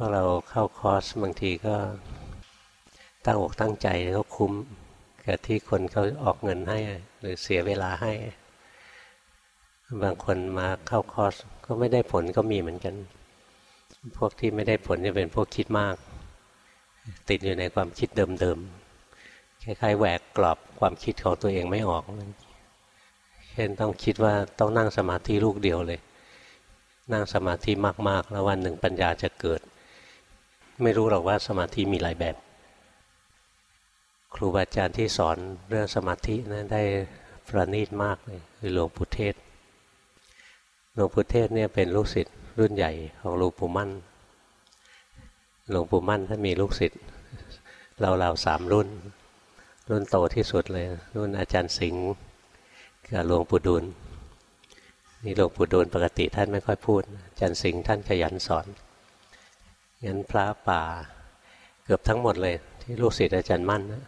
พวกเราเข้าคอร์สบางทีก็ตั้งอกตั้งใจก็คุ้มกับที่คนเขาออกเงินให้ หรือเสียเวลาให้ บางคนมาเข้าคอร์สก็ไม่ได้ผลก็มีเหมือนกัน พวกที่ไม่ได้ผลจะเป็นพวกคิดมาก ติดอยู่ในความคิดเดิมๆคล้ายๆแหวกกรอบความคิดของตัวเองไม่ออกเช่นต้องคิดว่าต้องนั่งสมาธิลูกเดียวเลย นั่งสมาธิมากๆ แล้ววันหนึ่งปัญญาจะเกิด ไม่รู้หรอกว่าสมาธิมีหลายแบบ ครูบาอาจารย์ที่สอนเรื่องสมาธินะั้นได้ประณีตมากเลยคือหลวงปู่เทศหลวงปู่เทศเนี่ยเป็นลูกศิษย์รุ่นใหญ่ของหลวงปู่มั่น หลวงปู่มั่นท่านมีลูกศิษย์เราเราสามรุ่น รุ่นโตที่สุดเลย รุ่นอาจารย์สิงห์กับหลวงปู่ดูลนี่หลวงปู่ดูลปกติท่านไม่ค่อยพูดอาจารย์สิงห์ท่านขยันสอน งั้นพระป่าเกือบทั้งหมดเลย ที่ลูกศิษย์อาจารย์มั่นนะ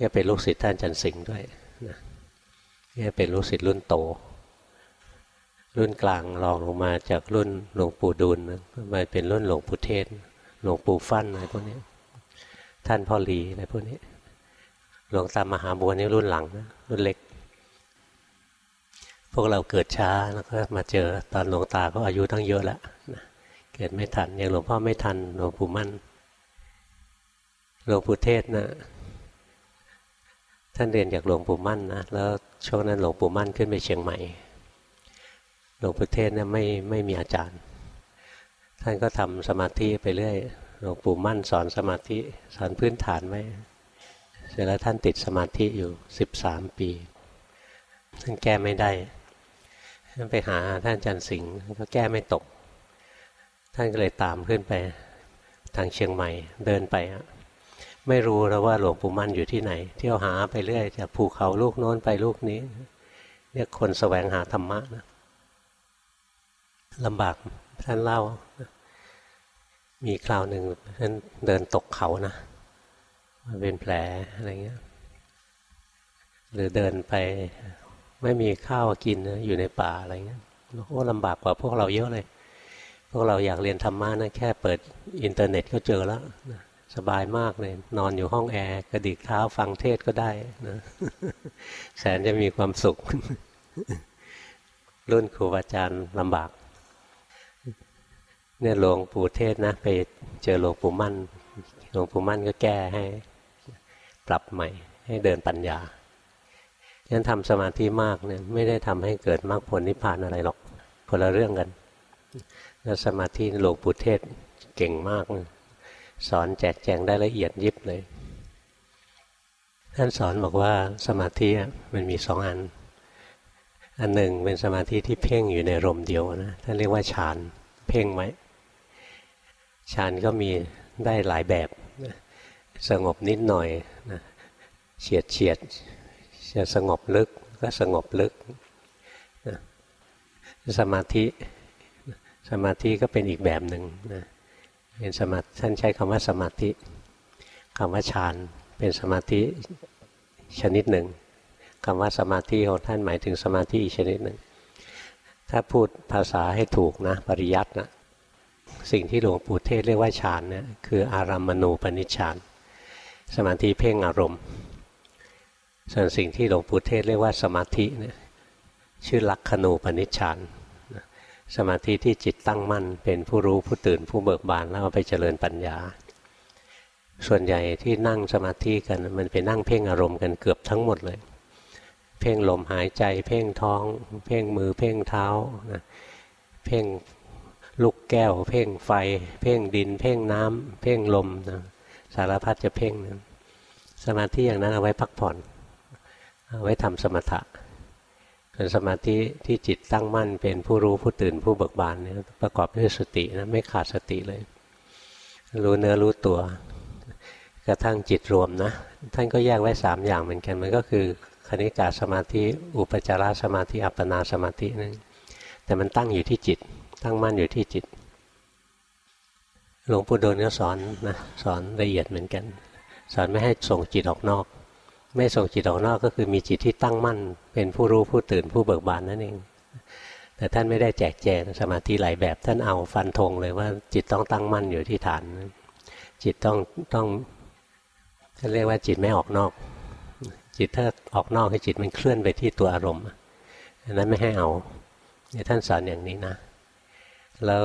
ก็เป็นลูกศิษย์ท่านอาจารย์สิงห์ด้วยนะนี่เป็นลูกศิษย์รุ่นโต รุ่นกลางรองลงมาจากรุ่นหลวงปู่ดูลนะมาเป็นรุ่นหลวงปู่เทศหลวงปู่ฟั่นอะไรพวกนี้ ท่านพ่อหลีอะไรพวกนี้หลวงตามหาบัวนี่รุ่นหลังนะรุ่นเล็ก พวกเราเกิดช้าแล้วก็มาเจอตอนหลวงตาก็อายุตั้งเยอะแล้วนะ เกิดไม่ทัน อย่างหลวงพ่อไม่ทันหลวงปู่มั่นหลวงปู่เทศนะท่านเรียนจากหลวงปู่มั่นนะแล้วช่วงนั้นหลวงปู่มั่นขึ้นไปเชียงใหม่หลวงปู่เทศเนี่ยไม่ไม่มีอาจารย์ ท่านก็ทำสมาธิไปเรื่อยหลวงปู่มั่นสอนสมาธิสอนพื้นฐานไว้เสร็จแล้วท่านติดสมาธิอยู่สิบสามปีท่านแก้ไม่ได้ท่านไปหาท่านอาจารย์สิงห์ก็แก้ไม่ตก ท่านก็เลยตามขึ้นไปทางเชียงใหม่เดินไปไม่รู้แล้วว่าหลวงปู่มั่นอยู่ที่ไหน เที่ยวหาไปเรื่อยจากภูเขาลูกโน้นไปลูกนี้เรียคนสแสวงหาธรรมะนะลำบากท่านเล่า มีคราวหนึ่งท่านเดินตกเขานะมาเป็นแผลอะไรเงี้ย หรือเดินไปไม่มีข้าวกินนะอยู่ในป่าอะไรเงี้ยโอ้ลำบากกว่าพวกเราเยอะเลย พวกเราอยากเรียนธรรมะนะแค่เปิดอินเทอร์เน็ตก็เจอแล้วนะสบายมากเลย นอนอยู่ห้องแอร์กระดิกเท้าฟังเทศน์ก็ได้นะแสนจะมีความสุข รุ่นครูอาจารย์ลำบาก เนี่ยหลวงปู่เทศนะ ไปเจอหลวงปู่มั่นหลวงปู่มั่นก็แก้ให้ ปรับใหม่ ให้เดินปัญญาฉะนั้นทำสมาธิมากเนี่ยไม่ได้ทำให้เกิดมรรคผลนิพพานอะไรหรอกคนละเรื่องกัน แล้วสมาธิหลวงปู่เทศเก่งมากเลยสอนแจกแจงได้ละเอียดยิบเลย ท่านสอนบอกว่าสมาธิมันมีสองอัน อันหนึ่งเป็นสมาธิที่เพ่งอยู่ในลมเดียวนะท่านเรียกว่าฌานเพ่งไว้ฌานก็มีได้หลายแบบ สงบนิดหน่อยนะเฉียดเฉียดจะสงบลึกก็สงบลึกนะสมาธิ สมาธิก็เป็นอีกแบบหนึ่งนะเป็นสมาท่านใช้คำว่าสมาธิคำว่าฌานเป็นสมาธิชนิดหนึ่งคำว่าสมาธิของท่านหมายถึงสมาธิอีกชนิดหนึ่ง ถ้าพูดภาษาให้ถูกนะปริยัตินะสิ่งที่หลวงปู่เทศเรียกว่าฌานเนี่ยคืออารามณูปนิชฌานสมาธิเพ่งอารมณ์ ส่วนสิ่งที่หลวงปู่เทศเรียกว่าสมาธิเนี่ยชื่อลักขณูปนิชฌาน สมาธิที่จิตตั้งมั่น เป็นผู้รู้ผู้ตื่นผู้เบิกบานแล้วเอาไปเจริญปัญญา ส่วนใหญ่ที่นั่งสมาธิกันมันไปนั่งเพ่งอารมณ์กันเกือบทั้งหมดเลย เพ่งลมหายใจ เพ่งท้อง เพ่งมือเพ่งเท้านะเพ่งลูกแก้ว เพ่งไฟ เพ่งดิน เพ่งน้ำเพ่งลมนะสารพัดจะเพ่งนะสมาธิอย่างนั้นเอาไว้พักผ่อน เอาไว้ทำสมถะ เป็นสมาธิที่จิตตั้งมั่นเป็นผู้รู้ผู้ตื่นผู้เบิกบานเนี่ยประกอบด้วยสตินะไม่ขาดสติเลย รู้เนื้อรู้ตัว กระทั่งจิตรวมนะ ท่านก็แยกไว้สามอย่างเหมือนกันมันก็คือคณิกาสมาธิ อุปจารสมาธิอัปปนาสมาธินั่นแต่มันตั้งอยู่ที่จิต ตั้งมั่นอยู่ที่จิตหลวงปู่ดูลก็สอนนะสอนละเอียดเหมือนกัน สอนไม่ให้ส่งจิตออกนอก ไม่ส่งจิตออกนอกก็คือมีจิตที่ตั้งมั่น เป็นผู้รู้ผู้ตื่นผู้เบิกบานนั่นเอง แต่ท่านไม่ได้แจกแจงสมาธิหลายแบบท่านเอาฟันธงเลยว่าจิตต้องตั้งมั่นอยู่ที่ฐาน จิตต้องต้องท่านเรียกว่าจิตไม่ออกนอก จิตถ้าออกนอกให้จิตมันเคลื่อนไปที่ตัวอารมณ์อันนั้นไม่ให้เอาที่ท่านสอนอย่างนี้นะ แล้ว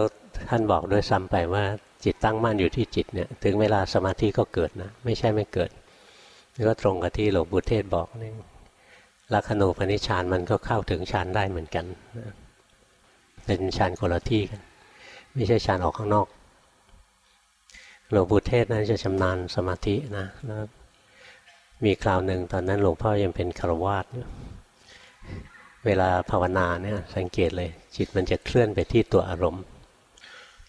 ท่านบอกด้วยซ้ำไปว่าจิตตั้งมั่นอยู่ที่จิตเนี่ย ถึงเวลาสมาธิก็เกิดนะ ไม่ใช่ไม่เกิด นี่ก็ตรงกับที่หลวงปู่เทศบอกนี่ลักขณูปนิชานมันก็เข้าถึงฌานได้เหมือนกัน เป็นฌานคนละที่กัน ไม่ใช่ฌานออกข้างนอก หลวงปู่เทศนั้นจะชำนาญสมาธินะแล้วมีคราวหนึ่งตอนนั้นหลวงพ่อยังเป็นคารวาสเวลาภาวนาเนี่ยสังเกตเลย จิตมันจะเคลื่อนไปที่ตัวอารมณ์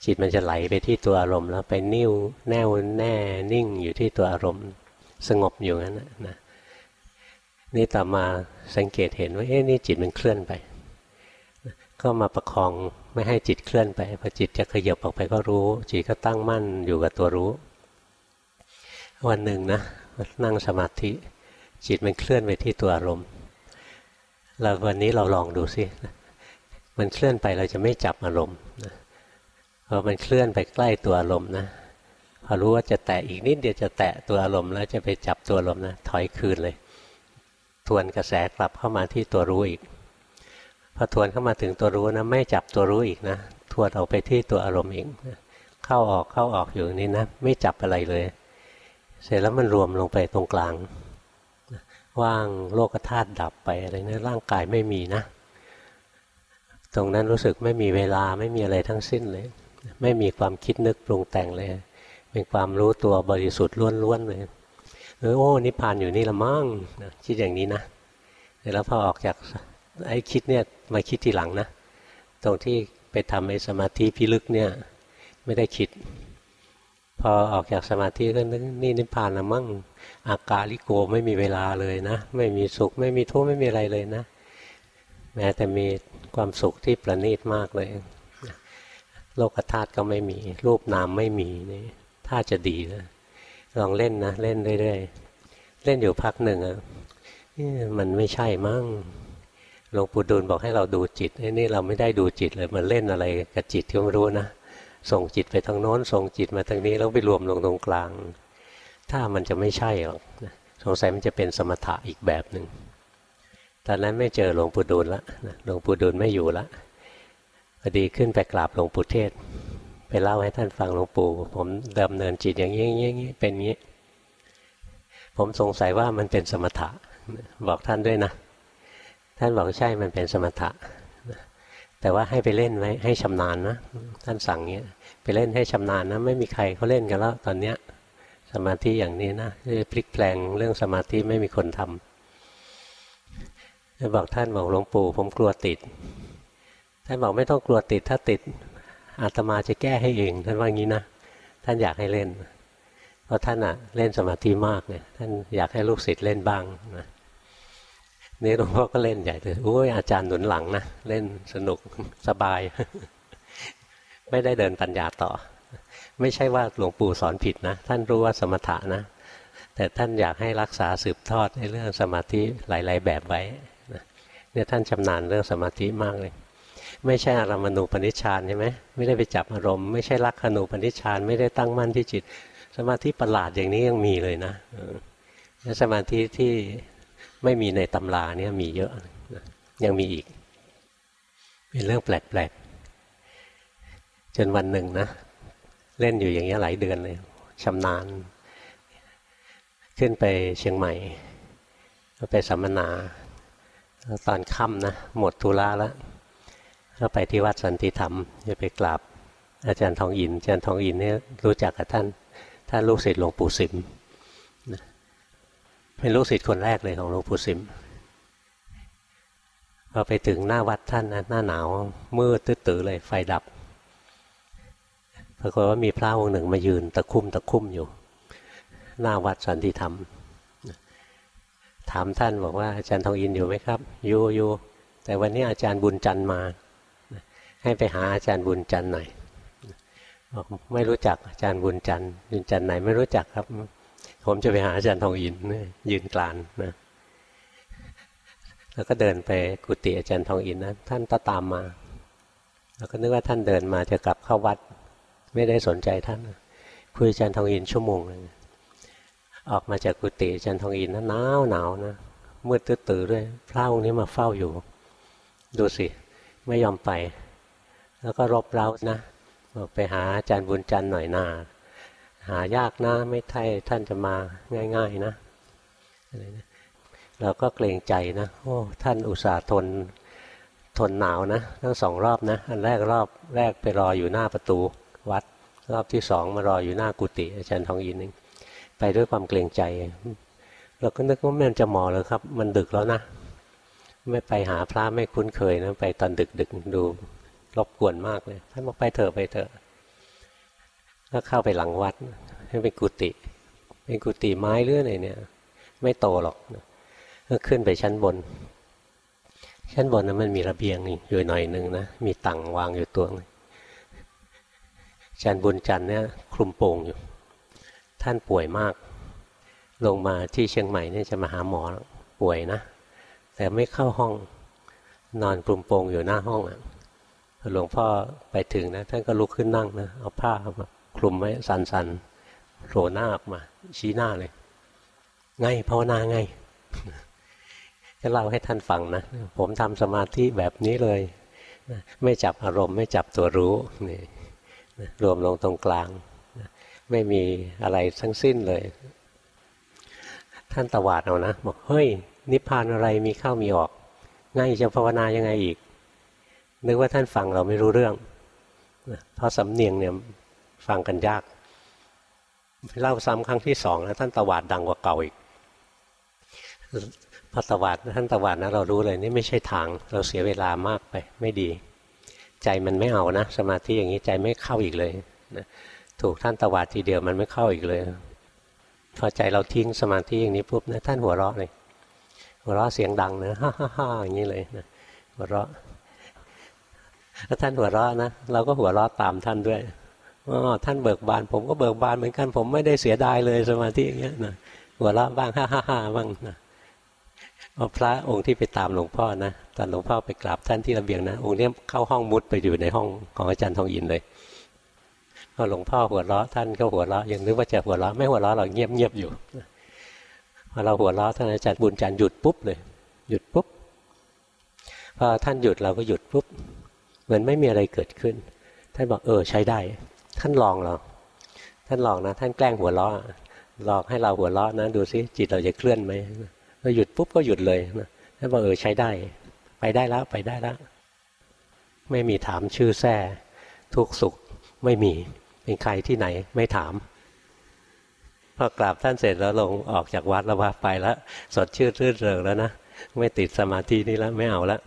จิตมันจะไหลไปที่ตัวอารมณ์ แล้วไปนิ่วแน่วแน่นิ่งอยู่ที่ตัวอารมณ์ สงบอยู่งั้นนะนี่ต่อมาสังเกตเห็นว่าเอ๊ะนี่จิตมันเคลื่อนไป ก็มาประคองไม่ให้จิตเคลื่อนไปพอจิตจะขยับออกไปก็รู้ จิตก็ตั้งมั่นอยู่กับตัวรู้ วันหนึ่งนะนั่งสมาธิ จิตมันเคลื่อนไปที่ตัวอารมณ์เราวันนี้เราลองดูสิมันเคลื่อนไปเราจะไม่จับอารมณ์พอมันเคลื่อนไปใกล้ตัวอารมณ์นะ อรู้ว่าจะแตะอีกนิดเดียวจะแตะตัวอารมณ์แล้วจะไปจับตัวอารมณ์นะถอยคืนเลย ทวนกระแสกลับเข้ามาที่ตัวรู้อีกพอทวนเข้ามาถึงตัวรู้นะไม่จับตัวรู้อีกนะทวนออกไปที่ตัวอารมณ์เองเข้าออกเข้าออกอยู่นี้นะไม่จับอะไรเลย เสร็จแล้วมันรวมลงไปตรงกลางว่างโลกธาตุดับไปอะไรนะร่างกายไม่มีนะ ตรงนั้นรู้สึกไม่มีเวลาไม่มีอะไรทั้งสิ้นเลย ไม่มีความคิดนึกปรุงแต่งเลย เป็นความรู้ตัวบริสุทธิ์ล้วนๆเลยเออโอ้นิพพานอยู่นี่ละมั่งนะคิดอย่างนี้นะแล้วพอออกจากไอ้คิดเนี่ยมาคิดทีหลังนะ ตรงที่ไปทำไอ้สมาธิพิลึกเนี่ยไม่ได้คิด พอออกจากสมาธิก็นึกนี่นิพพานละมั่งอากาลิโกไม่มีเวลาเลยนะ ไม่มีสุขไม่มีทุกข์ไม่มีอะไรเลยนะ แม้แต่มีความสุขที่ประณีตมากเลย โลกธาตุก็ไม่มี รูปนามไม่มีนี่ ถ้าจะดีนะลองเล่นนะเล่นเรื่อยๆเล่นอยู่พักหนึ่งอะมันไม่ใช่มั้งหลวงปู่ดูลบอกให้เราดูจิตนี่เราไม่ได้ดูจิตเลยมันเล่นอะไรกับจิตที่ไม่รู้นะส่งจิตไปทางโน้นส่งจิตมาทางนี้แล้วไปรวมลงตรงกลาง ถ้ามันจะไม่ใช่หรอกสงสัยมันจะเป็นสมถะอีกแบบหนึ่งตอนนั้นไม่เจอหลวงปู่ดูลละหลวงปู่ดูลไม่อยู่ละพอดีขึ้นไปกราบหลวงปู่เทศ ไปเล่าให้ท่านฟังหลวงปู่ ผมดำเนินจิตอย่างนี้อย่างนี้เป็นงี้ ผมสงสัยว่ามันเป็นสมถะ บอกท่านด้วยนะ ท่านบอกใช่มันเป็นสมถะ แต่ว่าให้ไปเล่นไว้ให้ชำนาญนะ ท่านสั่งเงี้ยไปเล่นให้ชำนาญนะ ไม่มีใครเขาเล่นกันแล้วตอนเนี้ยสมาธิอย่างนี้นะพลิกแปลงเรื่องสมาธิไม่มีคนทำบอกท่านบอกหลวงปู่ ผมกลัวติด ท่านบอกไม่ต้องกลัวติด ถ้าติด อาตมาจะแก้ให้เอง ท่านว่างี้นะ ท่านอยากให้เล่น เพราะท่านอะเล่นสมาธิมากเนี่ย ท่านอยากให้ลูกศิษย์เล่นบ้างนะนี่หลวงพ่อก็เล่นใหญ่เลยโอ้ยอาจารย์หนุนหลังนะเล่นสนุกสบาย ไม่ได้เดินปัญญาต่อ ไม่ใช่ว่าหลวงปู่สอนผิดนะ ท่านรู้ว่าสมถะนะ แต่ท่านอยากให้รักษาสืบทอดในเรื่องสมาธิหลาย ๆ แบบไว้เนี่ยท่านชำนาญเรื่องสมาธิมากเลย ไม่ใช่อารมณูปนิชฌานใช่ไหมไม่ได้ไปจับอารมณ์ไม่ใช่ลักขณูปนิชฌานไม่ได้ตั้งมั่นที่จิต สมาธิประหลาดอย่างนี้ยังมีเลยนะและสมาธิที่ไม่มีในตำราเนี่ยมีเยอะยังมีอีก เป็นเรื่องแปลกๆจนวันหนึ่งนะ เล่นอยู่อย่างนี้หลายเดือนเลยชำนาญ ขึ้นไปเชียงใหม่ไปสัมมนา ตอนค่ำนะหมดทุระแล้ว ก็ไปที่วัดสันติธรรมจะไปกราบอาจารย์ทองอินอาจารย์ทองอินเนี่ยรู้จักกับท่าน ท่านลูกศิษย์หลวงปู่สิมเป็นลูกศิษย์คนแรกเลยของหลวงปู่สิมพอไปถึงหน้าวัดท่านนะหน้าหนาวมืดตื้อเลย ไฟดับปรากฏว่ามีพระองค์หนึ่งมายืนตะคุ่มตะคุ่มอยู่ หน้าวัดสันติธรรม ถามท่านบอกว่าอาจารย์ทองอินอยู่ไหมครับอยู่อยู่แต่วันนี้อาจารย์บุญจันทร์มา ให้ไปหาอาจารย์บุญจันทร์หน่อยบอกไม่รู้จักอาจารย์บุญจันทร์บุญจันทร์ไหนไม่รู้จักครับ ผมจะไปหาอาจารย์ทองอินยืนกลานนะแล้วก็เดินไปกุฏิอาจารย์ทองอินนะท่านก็ตามมาเราก็นึกว่าท่านเดินมาจะกลับเข้าวัด ไม่ได้สนใจท่านคุยอาจารย์ทองอินชั่วโมงนึงออกมาจากกุฏิอาจารย์ทองอินนะหนาวหนาวนะมืดตื้อๆด้วยพระองค์นี้มาเฝ้าอยู่ ดูสิ ไม่ยอมไป แล้วก็รบเร้านะบอกไปหาอาจารย์บุญจันทร์หน่อยนาหายากนะไม่ใช่ท่านจะมาง่ายๆนะเราก็เกรงใจนะโอ้ท่านอุตส่าห์ทนทนหนาวนะทั้งสองรอบนะอันแรกรอบแรกไปรออยู่หน้าประตูวัด รอบที่สองมารออยู่หน้ากุฏิอาจารย์ทองอินนึงไปด้วยความเกรงใจ เราก็นึกว่ามันจะหมอเลยครับ มันดึกแล้วนะ ไม่ไปหาพระไม่คุ้นเคยนะไปตอนดึกดึกดู รบกวนมากเลย ท่านบอกไปเถอะไปเถอะก็เข้าไปหลังวัดให้เป็นกุฏิเป็นกุฏิไม้เรื่อยเนี่ย ไม่โตหรอกก็ขึ้นไปชั้นบน ชั้นบนนั้นมันมีระเบียงอยู่หน่อยหนึ่งนะมีตังวางอยู่ตัวนึงจันบุญจันเนี่ยคลุมโปงอยู่ ท่านป่วยมาก ลงมาที่เชียงใหม่เนี่ยจะมาหาหมอป่วยนะ แต่ไม่เข้าห้องนอนกลุ่มโปงอยู่หน้าห้องอะ หลวงพ่อไปถึงนะท่านก็ลุกขึ้นนั่งนะเอาผ้ามาคลุมไว้สันๆโผล่หน้าออกมา ชี้หน้าเลยไงภาวนาไงก็เล่าให้ท่านฟังนะผมทำสมาธิแบบนี้เลยไม่จับอารมณ์ไม่จับตัวรู้นี่รวมลงตรงกลาง ไม่มีอะไรทั้งสิ้นเลย ท่านตวาดเอานะ บอกเฮ้ย นิพพานอะไรมีเข้ามีออก ง่ายจะภาวนายังไงอีก นึกว่าท่านฟังเราไม่รู้เรื่องเพราะสำเนียงเนี่ยฟังกันยาก เล่าซ้ำครั้งที่สองแล้วท่านตวาดดังกว่าเก่าอีกพอตวาดท่านตวาดนะเรารู้เลยนี่ไม่ใช่ทาง เราเสียเวลามากไป ไม่ดี ใจมันไม่เอานะ สมาธิอย่างนี้ใจไม่เข้าอีกเลยนะถูกท่านตวาดทีเดียวมันไม่เข้าอีกเลย พอใจเราทิ้งสมาธิอย่างนี้ปุ๊บนะท่านหัวเราะเลยหัวเราะเสียงดังนะฮ่าฮ่าฮ่าอย่างนี้เลยนะหัวเราะ ถ้าท่านหัวเราะนะเราก็หัวเราะตามท่านด้วยอ๋อท่านเบิกบาน ผมก็เบิกบานเหมือนกัน ผมไม่ได้เสียดายเลยสมาธิอย่างเงี้ยนะหัวเราะบ้างฮ่าฮ่าฮ่าบ้างนะพระองค์ที่ไปตามหลวงพ่อนะตอนหลวงพ่อไปกราบท่านที่ระเบียงนะองค์นี้เข้าห้องมุดไปอยู่ในห้องของอาจารย์ทองอินเลยพอหลวงพ่อหัวเราะท่านก็หัวเราะยังนึกว่าจะหัวเราะไม่หัวเราะหรอกเงียบเงียบอยู่พอเราหัวเราะท่านอาจารย์บุญจันทร์หยุดปุ๊บเลย หยุดปุ๊บพอท่านหยุดเราก็หยุดปุ๊บ เหมือนไม่มีอะไรเกิดขึ้น ท่านบอกเออใช้ได้ ท่านลองเราท่านลองนะ ท่านแกล้งหัวเราะลองให้เราหัวเราะนะ ดูซิจิตเราจะเคลื่อนไหมพอหยุดปุ๊บก็หยุดเลยนะท่านบอกเออใช้ได้ ไปได้แล้วไปได้แล้วไม่มีถามชื่อแท้ทุกสุขไม่มีเป็นใครที่ไหนไม่ถามพอกราบท่านเสร็จแล้วลงออกจากวัดแล้วว่าไปแล้วสดชื่นรื่นเริงแล้วนะ ไม่ติดสมาธินี่แล้วไม่เอาแล้ว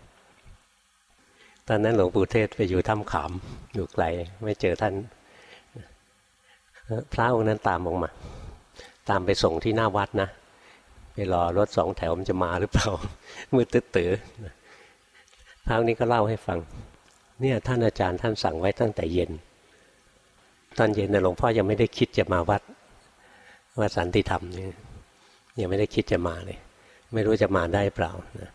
ตอนนั้นหลวงปู่เทศไปอยู่ถ้ำขามอยู่ไกลไม่เจอท่าน พระองค์นั้นตามออกมา ตามไปส่งที่หน้าวัดนะไปรอรถสองแถวมันจะมาหรือเปล่ามืดตื้อพระองค์นี้ก็เล่าให้ฟัง เนี่ยท่านอาจารย์ท่านสั่งไว้ตั้งแต่เย็น ตอนเย็นนะหลวงพ่อยังไม่ได้คิดจะมาวัดวัดสันติธรรมนี่ยังไม่ได้คิดจะมาเลย ไม่รู้จะมาได้เปล่านะ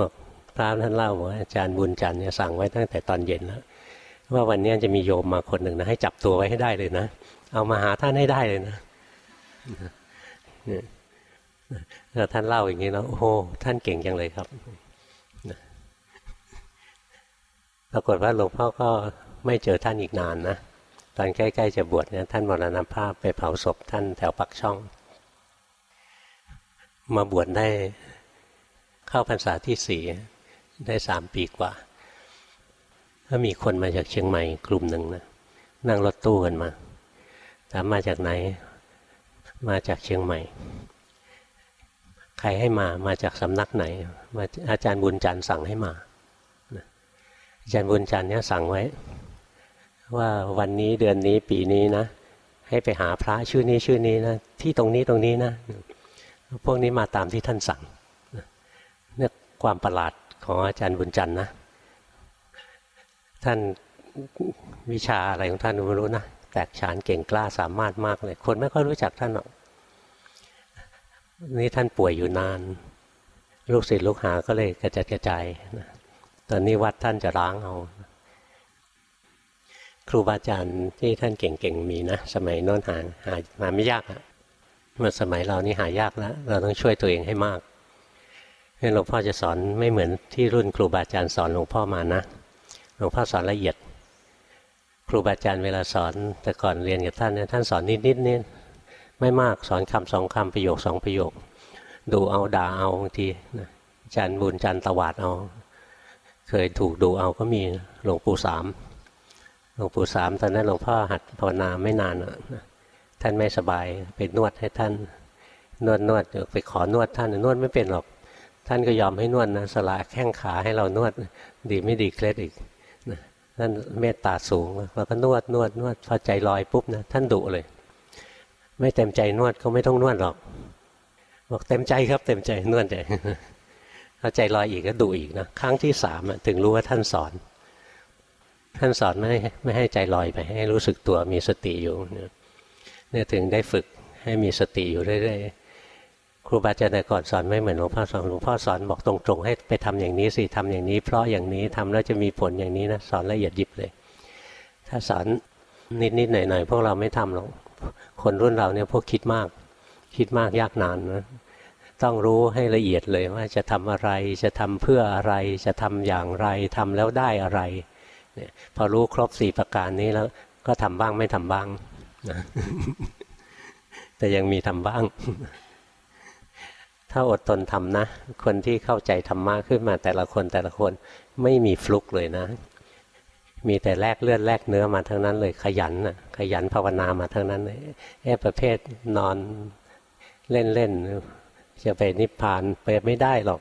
บอก พระท่านเล่าว่าอาจารย์บุญจันทร์เนี่ยสั่งไว้ตั้งแต่ตอนเย็นแล้วว่าวันนี้จะมีโยมมาคนหนึ่งนะให้จับตัวไว้ให้ได้เลยนะ เอามาหาท่านให้ได้เลยนะแล้วท่านเล่าอย่างนี้แล้วโอ้โหท่านเก่งจังเลยครับปรากฏว่าหลวงพ่อก็ไม่เจอท่านอีกนานนะตอนใกล้ๆจะบวชเนี่ยท่านมรณภาพไปเผาศพท่านแถวปักช่อง มาบวชได้เข้าพรรษาที่สี่ ได้สามปีกว่า ก็มีคนมาจากเชียงใหม่กลุ่มหนึ่งนะนั่งรถตู้กันมาถามมาจากไหน มาจากเชียงใหม่ ใครให้มามาจากสำนักไหน มาอาจารย์บุญจันทร์สั่งให้มาอาจารย์บุญจันทร์เนี่ยสั่งไว้ ว่าวันนี้เดือนนี้ปีนี้นะให้ไปหาพระชื่อนี้ชื่อนี้นะที่ตรงนี้ตรงนี้นะ พวกนี้มาตามที่ท่านสั่งเนี่ยความประหลาด ของอาจารย์บุญจันทร์นะ ท่านวิชาอะไรของท่านไม่รู้นะแตกฉานเก่งกล้าสามารถมากเลย คนไม่ค่อยรู้จักท่านหรอกนี่ท่านป่วยอยู่นาน ลูกศิษย์ลูกหาก็เลยกระจัดกระจายตอนนี้วัดท่านจะร้างเอาครูบาอาจารย์ที่ท่านเก่งๆมีนะ สมัยโน้นหาหามาไม่ยากอะเมื่อสมัยเรานี่หายากแล้วเราต้องช่วยตัวเองให้มาก เพหลวงพ่อจะสอนไม่เหมือนที่รุ่นครูบาอาจารย์สอนหลวงพ่อมานะ หลวงพ่อสอนละเอียด ครูบาอาจารย์เวลาสอนแต่ก่อนเรียนกับท่านเนี่ยท่านสอนนิดๆนี่ไม่มากสอนคำสองคำประโยคสองประโยค ดูเอาด่าเอาบางทีนะจันบุญจันตวาดเอา เคยถูกดูเอาก็มีหลวงปู่สามหลวงปู่สามตอนนั้นหลวงพ่อหัดภาวนาไม่นานท่านไม่สบายไปนวดให้ท่าน นวดนวดไปขอนวดท่านนวดไม่เป็นหรอก ท่านก็ยอมให้นวดนะสละแข้งขาให้เรานวด ดีไม่ดีเคล็ดอีกนะท่านเมตตาสูงเราก็นวดนวดนวดพอใจลอยปุ๊บนะท่านดุเลย ไม่เต็มใจนวดเขาไม่ต้องนวดหรอกบอกเต็มใจครับเต็มใจนวดใจพอใจลอยอีกก็ดุอีกนะครั้งที่สามถึงรู้ว่าท่านสอน ท่านสอนไม่ไม่ให้ใจลอยไป ให้รู้สึกตัวมีสติอยู่เนี่ยถึงได้ฝึกให้มีสติอยู่เรื่อยๆ ครูบาอาจารย์ก่อนสอนไม่เหมือนหลวงพ่อสอนหลวงพ่อสอนบอกตรงๆให้ไปทำอย่างนี้สิทำอย่างนี้ เพราะอย่างนี้ทำแล้วจะมีผลอย่างนี้นะสอนละเอียดยิบเลย ถ้าสอนนิดๆหน่อยๆพวกเราไม่ทำหรอกคนรุ่นเราเนี่ยพวกคิดมาก คิดมากยากนานนะต้องรู้ให้ละเอียดเลยว่าจะทำอะไรจะทำเพื่ออะไรจะทำอย่างไรทำแล้วได้อะไรเนี่ยพอรู้ครบสี่ประการนี้แล้วก็ทำบ้างไม่ทำบ้างนะแต่ยังมีทำบ้าง ถ้าอดทนทำนะ คนที่เข้าใจธรรมะขึ้นมาแต่ละคนแต่ละคนไม่มีฟลุกเลยนะ มีแต่แลกเลือดแลกเนื้อมาทั้งนั้นเลยขยันนะขยันภาวนามาทั้งนั้นเลยแอบประเภทนอนเล่นเล่นจะไปนิพพานไปไม่ได้หรอก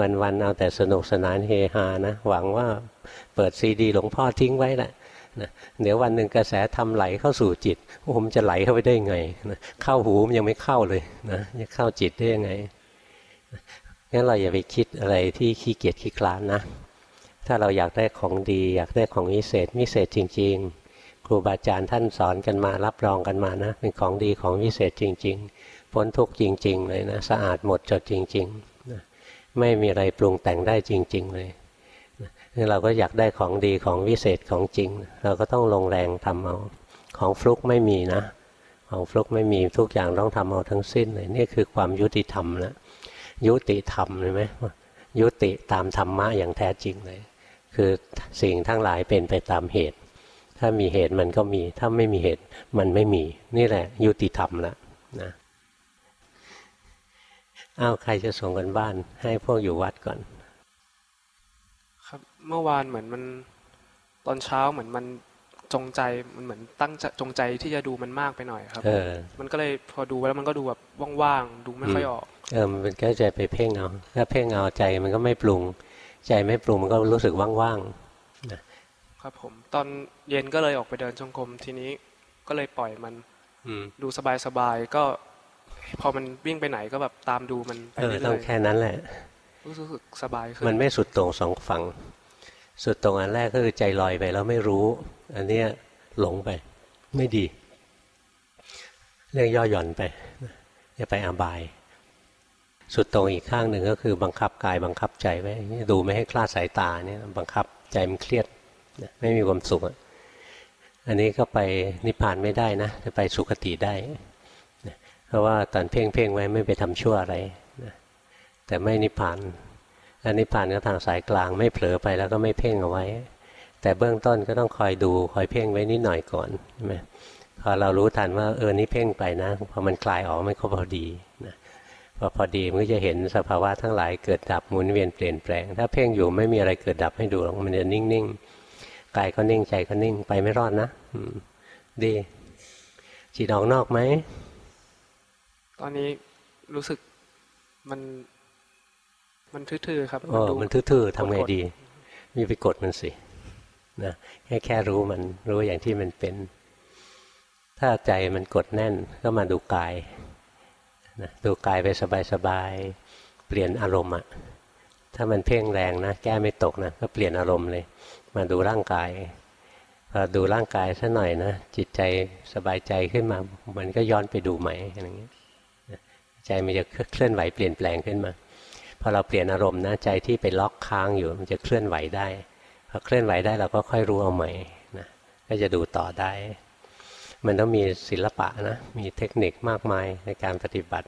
วันวันเอาแต่สนุกสนานเฮฮานะ หวังว่าเปิดซีดีหลวงพ่อทิ้งไว้แหละ นะเดี๋ยววันหนึ่งกระแสทำไหลเข้าสู่จิตผมจะไหลเข้าไปได้ไงนะเข้าหูมันยังไม่เข้าเลยนะจะเข้าจิตได้ยังไงงั้นเราอย่าไปคิดอะไรที่ขี้เกียจขี้คลานนะ ถ้าเราอยากได้ของดีอยากได้ของวิเศษวิเศษจริง ๆ ครูบาอาจารย์ท่านสอนกันมารับรองกันมานะ เป็นของดีของวิเศษจริง ๆ พ้นทุกข์จริง ๆ เลยนะ สะอาดหมดจดจริงๆนะไม่มีอะไรปรุงแต่งได้จริง ๆ เลย เราก็อยากได้ของดีของวิเศษของจริง เราก็ต้องลงแรงทำเอาของฟลุกไม่มีนะ ของฟลุกไม่มีทุกอย่างต้องทำเอาทั้งสิ้นเลยนี่คือความยุติธรรมนะยุติธรรมเลยไหมยุติตามธรรมะอย่างแท้จริงเลย คือสิ่งทั้งหลายเป็นไปตามเหตุ ถ้ามีเหตุมันก็มี ถ้าไม่มีเหตุมันไม่มี นี่แหละ ยุติธรรมละนะอ้าวใครจะส่งกันบ้าน ให้พวกอยู่วัดก่อน เมื่อวานเหมือนมันตอนเช้าเหมือนมันจงใจมันเหมือนตั้งจงใจที่จะดูมันมากไปหน่อยครับเออมันก็เลยพอดูแล้วมันก็ดูแบบว่างๆดูไม่ค่อยออกเออมันก็ใจไปเพ่งเอาถ้าเพ่งเอาใจมันก็ไม่ปรุง ใจไม่ปรุงมันก็รู้สึกว่างๆนะครับผมตอนเย็นก็เลยออกไปเดินจงกรมทีนี้ก็เลยปล่อยมันดูสบายๆก็ พอมันวิ่งไปไหนก็แบบตามดูมันไปเรื่อยๆต้องแค่นั้นแหละรู้สึกสบายขึ้นมันไม่สุดตรงสองฝั่ง สุดตรงอันแรกก็คือใจลอยไปแล้วไม่รู้ อันเนี้ยหลงไปไม่ดี เรื่องย่อหย่อนไปจะไปอาบาย สุดตรงอีกข้างหนึ่งก็คือบังคับกายบังคับใจไว้ดูไม่ให้คลาดสายตาเนี่ยบังคับใจมันเครียดไม่มีความสุขอันนี้ก็ไปนิพพานไม่ได้นะจะไปสุคติได้ เพราะว่าตอนเพ่งเพ่งไว้ไม่ไปทำชั่วอะไรแต่ไม่นิพพาน อันนี้ผ่านก็ทางสายกลางไม่เผลอไปแล้วก็ไม่เพ่งเอาไว้ แต่เบื้องต้นก็ต้องคอยดูคอยเพ่งไว้นิดหน่อยก่อนใช่ไหมพอเรารู้ทันว่าเออนี่เพ่งไปนะพอมันคลายออกมันก็พอดีนะพอพอดีมันก็จะเห็นสภาวะทั้งหลายเกิดดับหมุนเวียนเปลี่ยนแปลง ถ้าเพ่งอยู่ไม่มีอะไรเกิดดับให้ดูหรอกมันจะนิ่งๆกายก็นิ่งใจก็นิ่งไปไม่รอดนะดีจิตออกนอกไหมตอนนี้รู้สึกมัน มันทื่อๆครับอ๋อมันทื่อๆทำไงดี มีไปกดมันสินะแค่แค่รู้มันรู้อย่างที่มันเป็น ถ้าใจมันกดแน่นก็มาดูกายนะดูกายไปสบายๆเปลี่ยนอารมณ์อะถ้ามันเพ่งแรงนะ แก้ไม่ตกนะก็เปลี่ยนอารมณ์เลย มาดูร่างกายพอดูร่างกายสัหน่อยนะจิตใจสบายใจขึ้นมา มันก็ย้อนไปดูใหม่อะไรเงี้ยใจมันจะเคลื่อนไหวเปลี่ยนแปลงขึ้นมาพ อเราเปลี่ยนอารมณ์นะใจที่ไปล็อกค้างอยู่มันจะเคลื่อนไหวได้พอเคลื่อนไหวได้เราก็ค่อยรู้เอาใหม่นะก็จะดูต่อได้ มันต้องมีศิลปะนะมีเทคนิคมากมายในการปฏิบัติ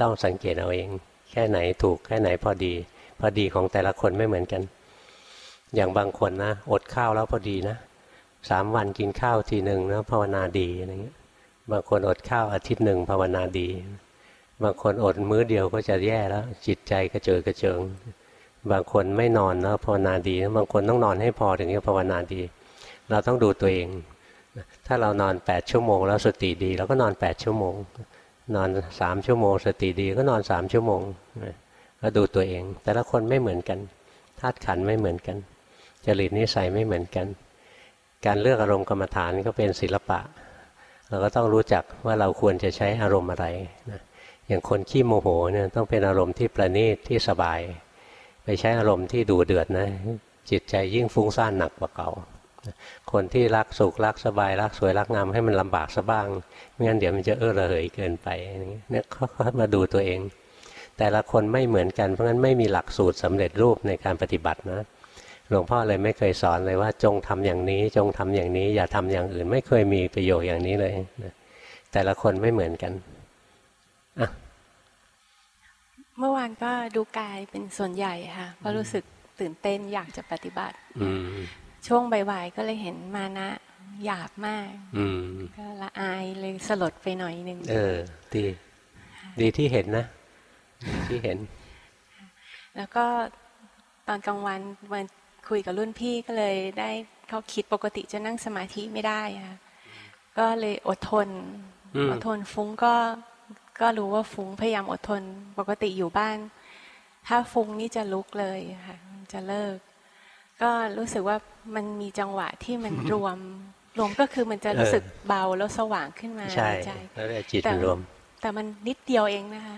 ต้องสังเกตเอาเอง แค่ไหนถูกแค่ไหนพอดี พอดีของแต่ละคนไม่เหมือนกัน อย่างบางคนนะอดข้าวแล้วพอดีนะสามวันกินข้าวทีหนึ่งนะภาวนาดีอะไรเงี้ยบางคนอดข้าวอาทิตย์หนึ่งภาวนาดี บางคนอดมื้อเดียวก็จะแย่แล้ว จิตใจกระเจิดกระเจิง บางคนไม่นอนแล้วภาวนาดี บางคนต้องนอนให้พอถึงจะภาวนาดี เราต้องดูตัวเอง ถ้าเรานอนแปดชั่วโมง แล้วสติดีเราก็นอนแปดชั่วโมง นอนสามชั่วโมง สติดีก็นอนสามชั่วโมงก็ดูตัวเอง แต่ละคนไม่เหมือนกันธาตุขันไม่เหมือนกัน จริตนิสัยไม่เหมือนกัน การเลือกอารมณ์กรรมฐานก็เป็นศิลปะ เราก็ต้องรู้จักว่าเราควรจะใช้อารมณ์อะไรนะ อย่างคนขี้โมโหเนี่ยต้องเป็นอารมณ์ที่ประณีตที่สบาย ไปใช้อารมณ์ที่ดูเดือดนะ จิตใจยิ่งฟุ้งซ่านหนักกว่าเก่า คนที่รักสุขรักสบายรักสวยรักงามให้มันลำบากซะบ้างไม่งั้นเดี๋ยวมันจะเออระเหยเกินไปเนี่ยเขามาดูตัวเอง แต่ละคนไม่เหมือนกันเพราะงั้นไม่มีหลักสูตรสำเร็จรูปในการปฏิบัตินะหลวงพ่อเลยไม่เคยสอนเลยว่าจงทำอย่างนี้ จงทำอย่างนี้ อย่าทำอย่างอื่น ไม่เคยมีประโยชน์อย่างนี้เลยแต่ละคนไม่เหมือนกัน เมื่อวานก็ดูกายเป็นส่วนใหญ่ค่ะเพราะรู้สึกตื่นเต้นอยากจะปฏิบัติ อืช่วงบ่ายๆก็เลยเห็นมานะหยาบมาก อืก็ละอายเลยสลดไปหน่อยนึงเออ ดี ดีที่เห็นนะที่เห็น แล้วก็ตอนกลางวันวันคุยกับรุ่นพี่ก็เลยได้เขาคิดปกติจะนั่งสมาธิไม่ได้ค่ะก็เลยอดทนอดทนฟุ้งก็ ก็รู้ว่าฟุ้งพยายามอดทน ปกติอยู่บ้าน ถ้าฟุ้งนี่จะลุกเลยค่ะจะเลิก ก็รู้สึกว่ามันมีจังหวะที่มันรวม รวมก็คือมันจะรู้สึกเบาแล้วสว่างขึ้นมาใช่แล้วจิตรวม แต่มันนิดเดียวเองนะคะ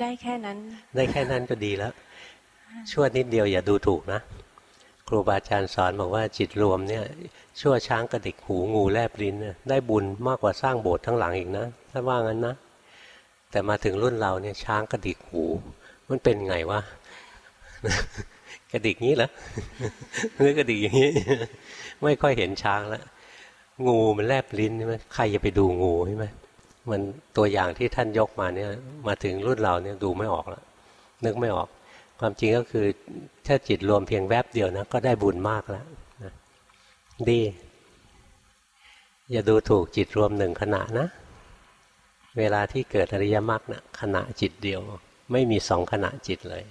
ได้แค่นั้น ได้แค่นั้นก็ดีแล้วชั่วนิดเดียวอย่าดูถูกนะครูบาอาจารย์สอนบอกว่าจิตรวมเนี่ยชั่วช้างกระดิกหูงูแลบลิ้นได้บุญมากกว่าสร้างโบสถ์ทั้งหลังอีกนะ ถ้าว่างั้นนะ แต่มาถึงรุ่นเราเนี่ยช้างกระดิกหู มันเป็นไงวะกระดิกงี้เหรอหรือกระดิกอย่างนี้ ไม่ค่อยเห็นช้างแล้วงูมันแลบลิ้นใช่ไหมใครจะไปดูงูใช่ไหมมันตัวอย่างที่ท่านยกมาเนี่ย มาถึงรุ่นเราเนี่ยดูไม่ออกแล้วนึกไม่ออก ความจริงก็คือถ้าจิตรวมเพียงแวบเดียวนะก็ได้บุญมากแล้วนะดี อย่าดูถูกจิตรวมหนึ่งขณะนะ เวลาที่เกิดอริยมรรคนะขณะจิตเดียว ไม่มีสองขณะจิตเลย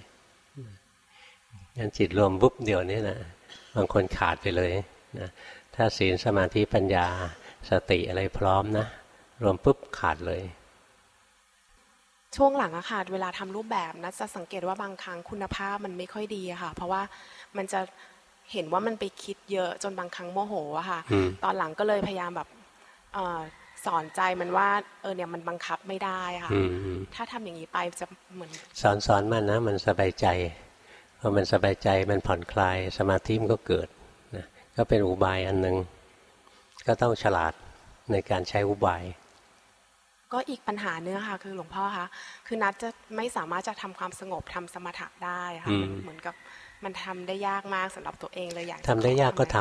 งั้นจิตรวมปุ๊บเดียวนี้นะบางคนขาดไปเลยนะถ้าศีลสมาธิปัญญาสติอะไรพร้อมนะ รวมปุ๊บขาดเลย ช่วงหลังอะค่ะเวลาทำรูปแบบนะจะสังเกตว่าบางครั้งคุณภาพมันไม่ค่อยดีอะค่ะ เพราะว่ามันจะเห็นว่ามันไปคิดเยอะจนบางครั้งโมโหอะค่ะ ตอนหลังก็เลยพยายามแบบ สอนใจมันว่า เออเนี่ยมันบังคับไม่ได้ค่ะถ้าทำอย่างนี้ไปจะเหมือนสอนสอนมันนะ มันสบายใจพอมันสบายใจมันผ่อนคลายสมาธิมันก็เกิดนะก็เป็นอุบายอันหนึ่งก็ต้องฉลาดในการใช้อุบาย ก็อีกปัญหาเนื้อค่ะ คือหลวงพ่อคะคือนัดจะไม่สามารถจะทำความสงบทำสมถะได้ค่ะเหมือนกับมันทำได้ยากมากสำหรับตัวเองเลยอยากทำได้ยากก็ท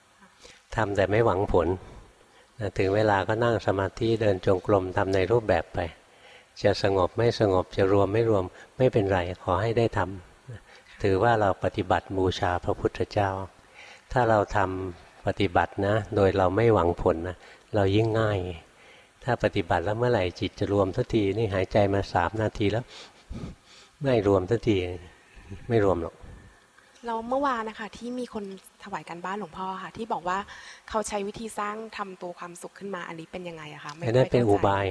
ำทำแต่ไม่หวังผล ถึงเวลาก็นั่งสมาธิเดินจงกรมทำในรูปแบบไป จะสงบไม่สงบจะรวมไม่รวมไม่เป็นไรขอให้ได้ทำถือว่าเราปฏิบัติบูชาพระพุทธเจ้า ถ้าเราทำปฏิบัตินะ โดยเราไม่หวังผลนะเรายิ่งง่าย ถ้าปฏิบัติแล้วเมื่อไหร่จิตจะรวมทันทีนี่หายใจมาสามนาทีแล้วไม่รวมทันทีไม่รวมหรอก เราเมื่อวานนะคะที่มีคนถวายการบ้านหลวงพ่อค่ะ ที่บอกว่าเขาใช้วิธีสร้างทำตัวความสุขขึ้นมาอันนี้เป็นยังไงอะคะไม่ได้เป็นอุบาย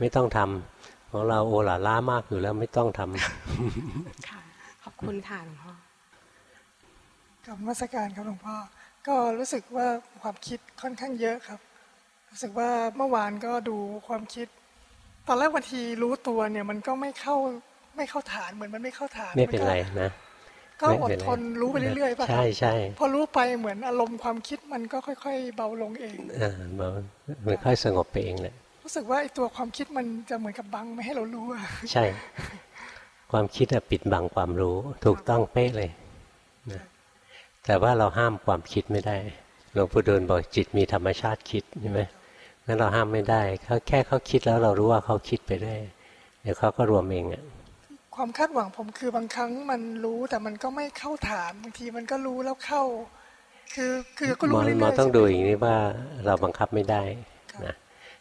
ไม่ต้องทำของเราโอหลาล่ามากอยู่แล้วไม่ต้องทำค่ะขอบคุณค่ะหลวงพ่อกับมาสการครับหลวงพ่อก็รู้สึกว่าความคิดค่อนข้างเยอะครับ รู้สึกว่าเมื่อวานก็ดูความคิด ตอนแรกวันทีรู้ตัวเนี่ยมันก็ไม่เข้าไม่เข้าฐานเหมือนมันไม่เข้าฐานไม่เป็นไรนะ ก็อดทนรู้ไปเรื่อยๆป่ะใช่ใช่พอรู้ไปเหมือนอารมณ์ความคิดมันก็ค่อย ๆ เบาลงเองอ่าเบามันค่อยสงบไปเองแหละรู้สึกว่าไอ้ตัวความคิดมันจะเหมือนกับบังไม่ให้เรารู้อะใช่ ความคิดอะปิดบังความรู้ถูกต้องเป๊ะเลยนะแต่ว่าเราห้ามความคิดไม่ได้เลวงปู่ดูลบอกจิตมีธรรมชาติคิดใช่ไหมงั้นเราห้ามไม่ได้เขาแค่เขาคิดแล้วเรารู้ว่าเขาคิดไปได้เดี๋ยวเขาก็รวมเองอะ ความคาดหวังผมคือบางครั้งมันรู้แต่มันก็ไม่เข้าฐานบางทีมันก็รู้แล้วเข้า คือคือก็รู้เรื่อยๆหมอต้องดูอย่างนี้ว่าเราบังคับไม่ได้นะ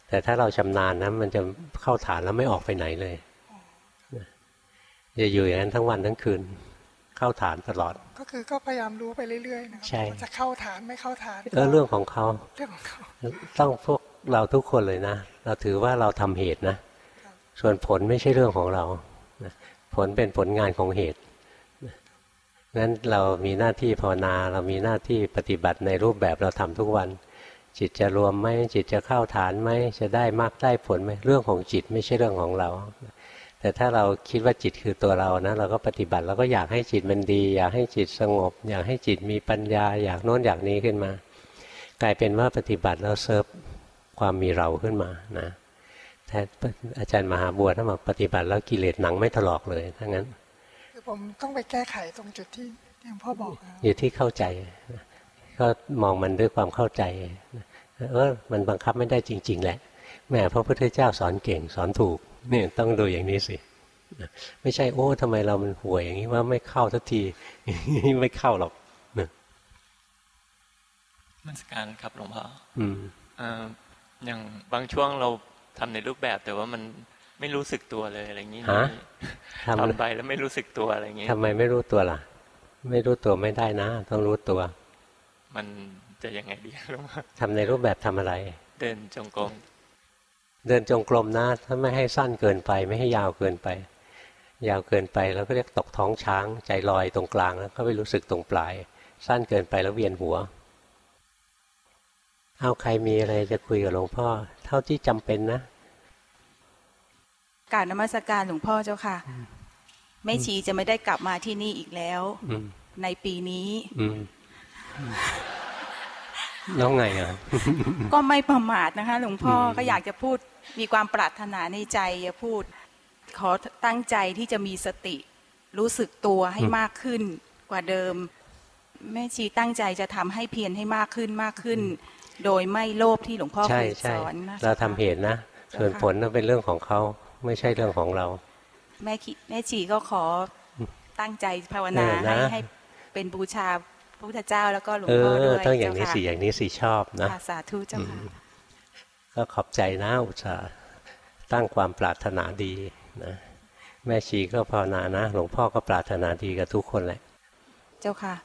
แต่ถ้าเราชำนาญนะมันจะเข้าฐานแล้วไม่ออกไปไหนเลยจะอยู่อย่างนั้นทั้งวันทั้งคืน เข้าฐานตลอด ก็คือก็พยายามรู้ไปเรื่อยๆนะใช่จะเข้าฐานไม่เข้าฐานก็เรื่องของเขาเรื่องของเขาต้องพวกเราทุกคนเลยนะ เราถือว่าเราทำเหตุนะ ส่วนผลไม่ใช่เรื่องของเรา ผลเป็นผลงานของเหตุนั้นเรามีหน้าที่ภาวนา เรามีหน้าที่ปฏิบัติในรูปแบบเราทำทุกวัน จิตจะรวมไหมจิตจะเข้าฐานไหมจะได้มากได้ผลไหมเรื่องของจิตไม่ใช่เรื่องของเรา แต่ถ้าเราคิดว่าจิตคือตัวเรานะเราก็ปฏิบัติเราก็อยากให้จิตมันดี อยากให้จิตสงบ อยากให้จิตมีปัญญา อยากโน้นอยากนี้ขึ้นมา กลายเป็นว่าปฏิบัติแล้วเซิร์ฟความมีเราขึ้นมานะ แทนอาจารย์มหาบัวท่านบอกปฏิบัติแล้วกิเลสหนังไม่ถลอกเลยถ้างั้น คือผมต้องไปแก้ไขตรงจุดที่ที่พ่อบอกอยู่ที่เข้าใจ ก็มองมันด้วยความเข้าใจเออมันบังคับไม่ได้จริง ๆ แหละแม่พระพุทธเจ้าสอนเก่งสอนถูกนี่ต้องดูอย่างนี้สิไม่ใช่โอ้ทำไมเรามันห่วยอย่างนี้ว่าไม่เข้าทันทีไม่เข้าหรอกนะมัสการครับหลวงพ่ออืมอย่างบางช่วงเรา ทำในรูปแบบแต่ว่ามันไม่รู้สึกตัวเลยอะไรอย่างนี้ทำไปแล้วไม่รู้สึกตัวอะไรอย่างนี้ทำไมไม่รู้ตัวล่ะ ไม่รู้ตัวไม่ได้นะ ต้องรู้ตัว มันจะยังไงดีหลวงพ่อทำในรูปแบบทำอะไร เดินจงกรมเดินจงกรมนะถ้าไม่ให้สั้นเกินไป ไม่ให้ยาวเกินไป ยาวเกินไปแล้วก็เรียกตกท้องช้าง ใจลอยตรงกลางแล้วก็ไม่รู้สึกตรงปลาย สั้นเกินไปแล้วเวียนหัว เอาใครมีอะไรจะคุยกับหลวงพ่อ เท่าที่จำเป็นนะการนมัสการหลวงพ่อเจ้าค่ะแม่ชีจะไม่ได้กลับมาที่นี่อีกแล้วในปีนี้แล้วไงอะก็ไม่ประมาทนะคะ หลวงพ่อก็อยากจะพูดมีความปรารถนาในใจจะพูด ขอตั้งใจที่จะมีสติ รู้สึกตัวให้มากขึ้นกว่าเดิม แม่ชีตั้งใจจะทำให้เพียรให้มากขึ้นมากขึ้น โดยไม่โลภที่หลวงพ่อเคยสอนนะเราทำเหตุนะ ส่วนผลนั้นเป็นเรื่องของเขาไม่ใช่เรื่องของเรา แม่แม่ชีก็ขอตั้งใจภาวนาให้ให้เป็นบูชาพระพุทธเจ้าแล้วก็หลวงพ่อด้วยต้องอย่างนี้สิอย่างนี้สิชอบนะสาธุเจ้าค่ะก็ขอบใจนะอุตส่าห์ตั้งความปรารถนาดีนะแม่ชีก็ภาวนานะ หลวงพ่อก็ปรารถนาดีกับทุกคนแหละ เจ้าค่ะ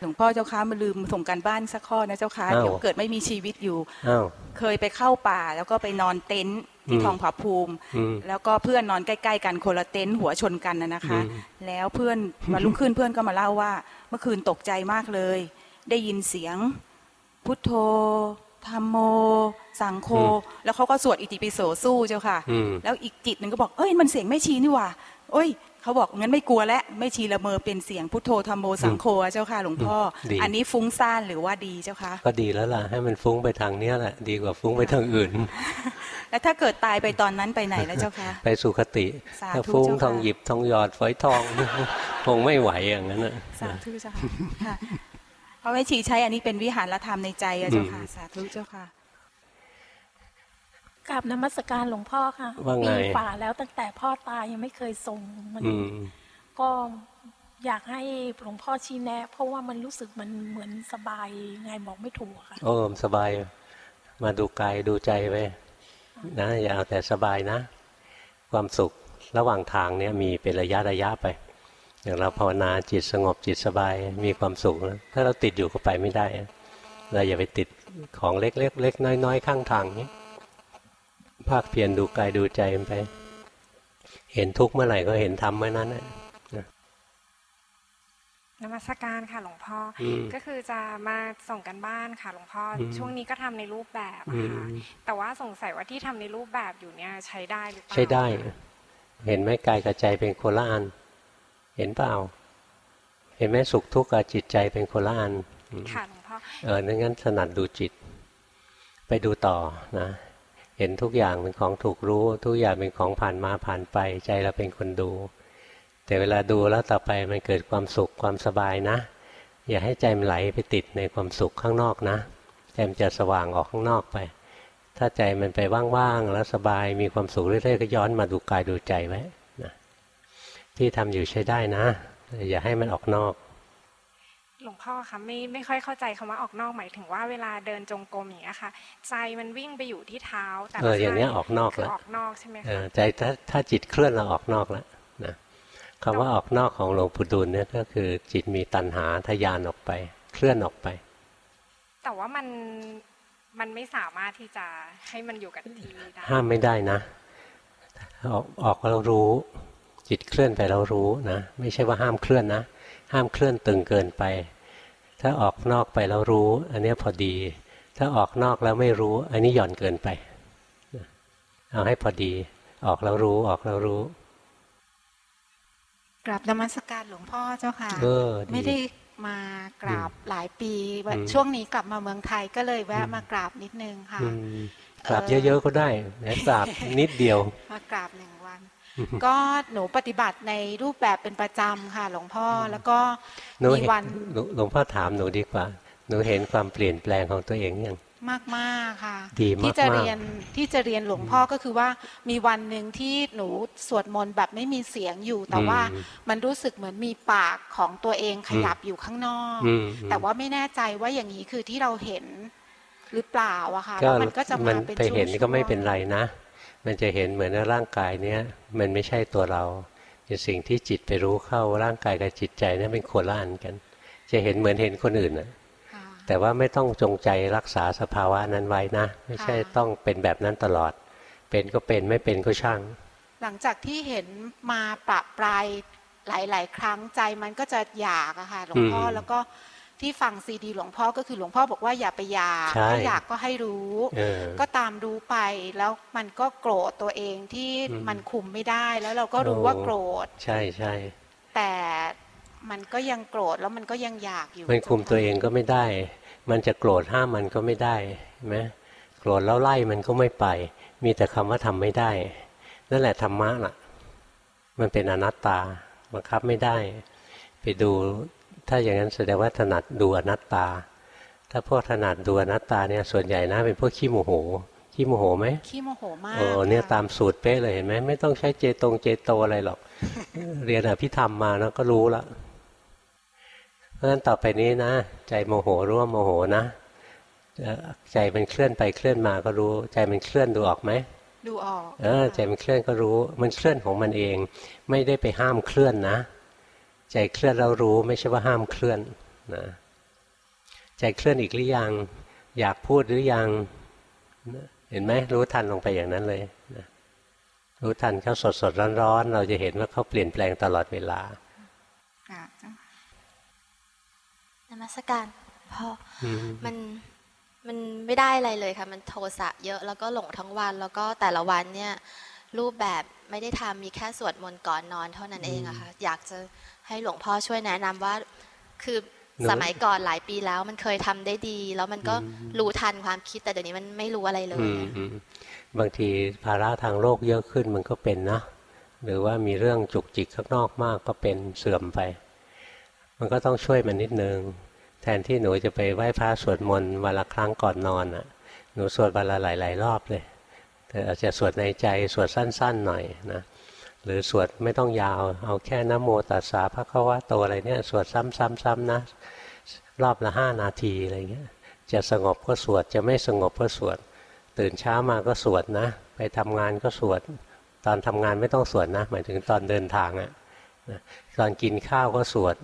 หลวงพ่อเจ้าค่ะมาลืมส่งการบ้านสักข้อนะเจ้าค่ะเดี๋ยวเกิดไม่มีชีวิตอยู่เคยไปเข้าป่าแล้วก็ไปนอนเต็นท์ที่ทองผาภูมิ แล้วก็เพื่อนนอนใกล้ ๆ กันคนละเต็นท์หัวชนกันนะนะคะ แล้วเพื่อนมาลุกขึ้นเพื่อนก็มาเล่าว่า เมื่อคืนตกใจมากเลย ได้ยินเสียง พุทโธธรรมโม สังโฆแล้วเขาก็สวดอิติปิโสสู้เจ้าค่ะ แล้วอีกจิตหนึ่งก็บอกเอ้ยมันเสียงไม่ชีนี่ว่าเอ้ย เขาบอกงั้นไม่กลัวแล้วไม่ชีละเมอเป็นเสียงพุทโธธรรมโมสังโฆเจ้าค่ะหลวงพ่อ อันนี้ฟุ้งซ่านหรือว่าดีเจ้าค่ะก็ดีแล้วล่ะให้มันฟุ้งไปทางเนี้ยแหละดีกว่าฟุ้งไปทางอื่น แล้วถ้าเกิดตายไปตอนนั้นไปไหนแล้วเจ้าค่ะไปสุคติถ้าฟุ้งทองหยิบทองหยอดฝอยทองคงไม่ไหวอย่างนั้นสาธุเจ้าค่ะเพราะไม่ชีใช้อันนี้เป็นวิหารธรรมในใจเจ้าค่ะสาธุเจ้าค่ะ กับนมัสการหลวงพ่อค่ะปีฝ่าแล้วตั้งแต่พ่อตายยังไม่เคยส่งมันก็อยากให้หลวงพ่อชี้แนะ เพราะว่ามันรู้สึกมันเหมือนสบายไงบอกไม่ถูกค่ะโอ้สบาย มาดูกายดูใจไปนะอย่าเอาแต่สบายนะ ความสุขระหว่างทางเนี้ยมีเป็นระยะระยะไป อย่างเราภาวนาจิตสงบจิตสบายมีความสุขนะถ้าเราติดอยู่ก็ไปไม่ได้เราอย่าไปติดของเล็กๆเล็กน้อยๆข้างทางนี้ ภาคเพียรดูกายดูใจไป เห็นทุกข์เมื่อไหร่ก็เห็นธรรมเมื่อนั้นนะนมัสการค่ะหลวงพ่อก็คือจะมาส่งกันบ้านค่ะหลวงพ่อช่วงนี้ก็ทำในรูปแบบค่ะแต่ว่าสงสัยว่าที่ทำในรูปแบบอยู่เนี่ยใช้ได้หรือเปล่าใช้ได้ เห็นไหมกายกับใจเป็นโคละอันเห็นเปล่า เห็นไหมสุขทุกข์กับจิตใจเป็นโคละอันค่ะหลวงพ่อเออนั่งั้นถนัดดูจิต ไปดูต่อนะ เห็นทุกอย่างเป็นของถูกรู้ ทุกอย่างเป็นของผ่านมาผ่านไป ใจเราเป็นคนดู แต่เวลาดูแล้วต่อไปมันเกิดความสุขความสบายนะ อย่าให้ใจมันไหลไปติดในความสุขข้างนอกนะใจมันจะสว่างออกข้างนอกไป ถ้าใจมันไปว่างๆแล้วสบายมีความสุขเรื่อยๆก็ย้อนมาดูกายดูใจไว้นะที่ทำอยู่ใช้ได้นะ อย่าให้มันออกนอก ลวงพ่อคะไม่ไม่ค่อยเข้าใจคำว่าออกนอกหมายถึงว่าเวลาเดินจงกรมอย่างนี้ค่ะ ใจมันวิ่งไปอยู่ที่เท้าแต่เอออย่างนี้ออกนอกแล้วออกนอกใช่ไหมคะใจถ้าถ้าจิตเคลื่อนเราออกนอกแล้วนะคำว่าออกนอกของหลวงปู่ดูลเนี่ยก็คือจิตมีตัณหาทยานออกไป เคลื่อนออกไป แต่ว่ามันมันไม่สามารถที่จะให้มันอยู่กับที่ได้ห้ามไม่ได้นะ ออกออกเรารู้ จิตเคลื่อนไปเรารู้นะ ไม่ใช่ว่าห้ามเคลื่อนนะห้ามเคลื่อนตึงเกินไป ถ้าออกนอกไปแล้วรู้ อันนี้พอดี ถ้าออกนอกแล้วไม่รู้ อันนี้หย่อนเกินไปเอาให้พอดี ออกแล้วรู้ออกแล้วรู้กราบนมัสการหลวงพ่อเจ้าค่ะไม่ได้มากราบหลายปีช่วงนี้กลับมาเมืองไทยก็เลยแวะมากราบนิดนึงค่ะ กราบเยอะๆก็ได้นะกราบนิดเดียวมากราบหนึ่งวัน ก็หนูปฏิบัติในรูปแบบเป็นประจำค่ะ หลวงพ่อแล้วก็มีวันหลวงพ่อถามหนูดีกว่า หนูเห็นความเปลี่ยนแปลงของตัวเองยังมากมากค่ะที่จะเรียนที่จะเรียนหลวงพ่อก็คือว่ามีวันหนึ่งที่หนูสวดมนต์แบบไม่มีเสียงอยู่ แต่ว่ามันรู้สึกเหมือนมีปากของตัวเองขยับอยู่ข้างนอก แต่ว่าไม่แน่ใจว่าอย่างนี้คือที่เราเห็น หรือเปล่าอะค่ะแล้วมันก็จะมาเป็นไปเห็นก็ไม่เป็นไรนะ มันจะเห็นเหมือนร่างกายเนี้ยมันไม่ใช่ตัวเราเป็นสิ่งที่จิตไปรู้เข้าร่างกายกับจิตใจนี่เป็นคนละอันกัน จะเห็นเหมือนเห็นคนอื่นอะแต่ว่าไม่ต้องจงใจรักษาสภาวะนั้นไว้นะ ไม่ใช่ต้องเป็นแบบนั้นตลอด เป็นก็เป็นไม่เป็นก็ช่าง หลังจากที่เห็นมาปรับปลายหลาย ๆ ครั้งใจมันก็จะอยากอะค่ะหลวงพ่อแล้วก็ ที่ฟังซีดีหลวงพ่อก็คือหลวงพ่อบอกว่าอย่าไปอยากถ้าอยากก็ให้รู้ ก็ตามรู้ไปแล้วมันก็โกรธตัวเองที่มันคุมไม่ได้แล้วเราก็รู้ว่าโกรธ ใช่ใช่แต่มันก็ยังโกรธแล้วมันก็ยังอยากอยู่ มันคุมตัวเองก็ไม่ได้ มันจะโกรธห้ามมันก็ไม่ได้ไหมโกรธแล้วไล่มันก็ไม่ไป มีแต่คำว่าทำไม่ได้ นั่นแหละธรรมะล่ะ มันเป็นอนัตตาบังคับไม่ได้ ไปดู ถ้าอย่างนั้นแสดงว่าถนัดดูอนัตตา ถ้าพวกถนัดดูอนัตตาเนี่ยส่วนใหญ่นะเป็นพวกขี้โมโหขี้โมโหไหมขี้โมโหมากเออเนี่ยตามสูตรเป๊ะเลยเห็นไหมไม่ต้องใช้เจตงเจโตอะไรหรอก เรียนอภิธรรมมาแล้วก็รู้แล้วเพราะฉะนั้นต่อไปนี้นะ ใจโมโหรู้ว่าโมโหนะใจมันเคลื่อนไปเคลื่อนมาก็รู้ ใจมันเคลื่อนดูออกไหมดูออกเออใจมันเคลื่อนก็รู้ มันเคลื่อนของมันเอง ไม่ได้ไปห้ามเคลื่อนนะ ใจเคลื่อนเรารู้ไม่ใช่ว่าห้ามเคลื่อนนะใจเคลื่อนอีกหรือยังอยากพูดหรือยังเห็นไหมรู้ทันลงไปอย่างนั้นเลยนะรู้ทันเขาสดสดร้อนๆเราจะเห็นว่าเขาเปลี่ยนแปลงตลอดเวลานมัสการพ่อมันมันไม่ได้อะไรเลยค่ะ มันโทสะเยอะแล้วก็หลงทั้งวัน แล้วก็แต่ละวันเนี่ย รูปแบบไม่ได้ทำมีแค่สวดมนต์ก่อนนอนเท่านั้นเองอะค่ะอยากจะให้หลวงพ่อช่วยแนะนำว่า คือสมัยก่อนหลายปีแล้วมันเคยทำได้ดี แล้วมันก็รู้ทันความคิดแต่เดี๋ยวนี้มันไม่รู้อะไรเลยบางทีภาระทางโลกเยอะขึ้นมันก็เป็นนะหรือว่ามีเรื่องจุกจิกข้างนอกมากก็เป็นเสื่อมไป มันก็ต้องช่วยมันนิดนึงแทนที่หนูจะไปไหว้พระสวดมนต์วันละครั้งก่อนนอนอะ หนูสวดวันละหลาย ๆ รอบเลย แต่อาจจะสวดในใจสวดสั้น ๆ หน่อยนะหรือสวดไม่ต้องยาว เอาแค่นโมตัสสะพระคัมภโตอะไรเนี่ยสวดซ้ำๆๆนะรอบละห้านาทีอะไรเงี้ยจะสงบก็สวดจะไม่สงบก็สวด ตื่นเช้ามาก็สวดนะ ไปทำงานก็สวด ตอนทำงานไม่ต้องสวดนะ หมายถึงตอนเดินทางอะ่ะตอนกินข้าวก็สวด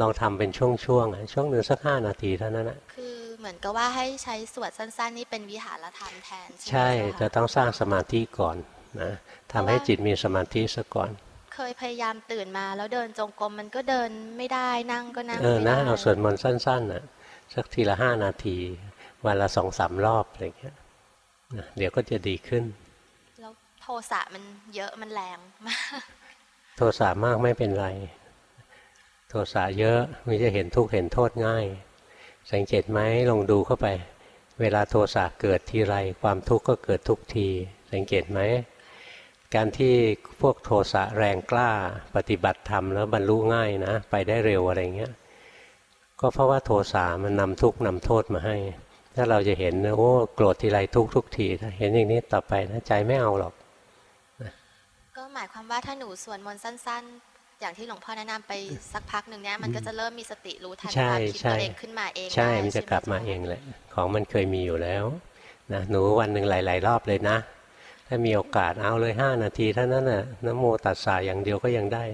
ลองทำเป็นช่วงๆช่วงช่วงหนึ่งสักห้านาทีเท่านั้นนะคือ เหมือนกับว่าให้ใช้สวดสั้น ๆ นี่เป็นวิหารธรรมแทนใช่ใช่จะต้องสร้างสมาธิก่อนนะทำให้จิตมีสมาธิซะก่อน เคยพยายามตื่นมาแล้วเดินจงกรมมันก็เดินไม่ได้นั่งก็นั่งเออนะเอาสวดมนต์สั้นๆนะสักทีละห้านาที วันละสองสามรอบอะไรเงี้ยเดี๋ยวก็จะดีขึ้น แล้วโทสะมันเยอะมันแรงมาก โทสะมากไม่เป็นไรทสะเยอะมันจะเห็นทุกข์เห็นโทษง่าย สังเกตไหมลองดูเข้าไป เวลาโทสะเกิดทีไรความทุกข์ก็เกิดทุกที สังเกตไหมการที่พวกโทสะแรงกล้าปฏิบัติธรรมแล้วบรรลุง่ายนะ ไปได้เร็วอะไรเงี้ยก็เพราะว่าโทสะมันนำทุกข์นำโทษมาให้ ถ้าเราจะเห็นโอ้โกรธทีไรทุกทุกทีถ้าเห็นอย่างนี้ต่อไปนะใจไม่เอาหรอกก็หมายความว่าถ้าหนูสวดมนต์สั้น ๆ อย่างที่หลวงพ่อแนะนำไปสักพักหนึ่งเนี้ยมันก็จะเริ่มมีสติรู้ทันความคิดตัวเองขึ้นมาเองใช่มันจะกลับมาเองแหละของมันเคยมีอยู่แล้วนะหนูวันหนึ่งหลาย ๆ รอบเลยนะ ถ้ามีโอกาสเอาเลยห้านาทีเท่านั้นน่ะนโมตัสสาอย่างเดียวก็ยังได้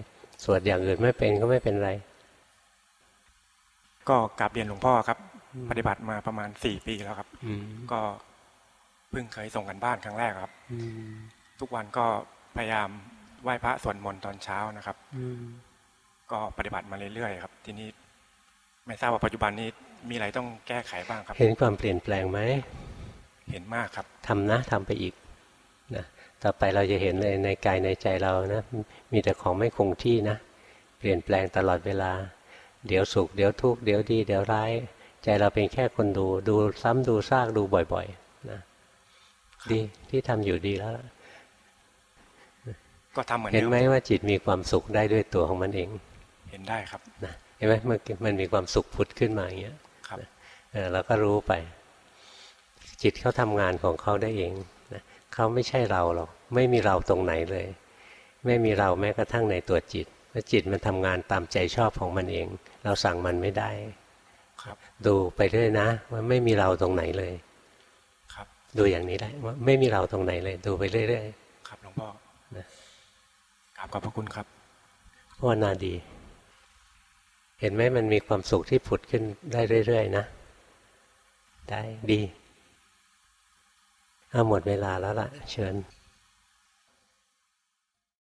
สวดอย่างอื่นไม่เป็นก็ไม่เป็นไร ก็กลับเรียนหลวงพ่อครับ ปฏิบัติมาประมาณสี่ปีแล้วครับก็เพิ่งเคยส่งกันบ้านครั้งแรกครับทุกวันก็พยายาม ไหว้พระสวดมนต์ตอนเช้านะครับก็ปฏิบัติมาเรื่อยๆครับ ทีนี้ไม่ทราบว่าปัจจุบันนี้มีอะไรต้องแก้ไขบ้างครับ เห็นความเปลี่ยนแปลงไหมเห็นมากครับทำนะทำไปอีกนะต่อไปเราจะเห็นเลยในกายในใจเรานะมีแต่ของไม่คงที่นะ เปลี่ยนแปลงตลอดเวลา เดี๋ยวสุขเดี๋ยวทุกข์เดี๋ยวดี เดี๋ยวร้าย ใจเราเป็นแค่คนดู ดูซ้ำดูซากดูบ่อยๆนะดีที่ทำอยู่ดีแล้ว ก็ทำเหมือนเห็นไหมว่าจิตมีความสุขได้ด้วยตัวของมันเอง เห็นได้ครับนะเห็นไหมมันมันมีความสุขผุดขึ้นมาอย่างเงี้ยครับเราก็รู้ไป จิตเขาทำงานของเขาได้เองนะเขาไม่ใช่เราหรอกไม่มีเราตรงไหนเลย ไม่มีเราแม้กระทั่งในตัวจิตแล้วจิตมันทำงานตามใจชอบของมันเอง เราสั่งมันไม่ได้ ครับ ดูไปเรื่อยนะว่าไม่มีเราตรงไหนเลย ครับ ดูอย่างนี้ได้ว่าไม่มีเราตรงไหนเลย ดูไปเรื่อยๆครับหลวงพ่อ ครับขอบพระคุณครับภาวนาดี เห็นไหมมันมีความสุขที่ผุดขึ้นได้เรื่อยๆนะ ได้ดีเอาหมดเวลาแล้วล่ะ เชิญ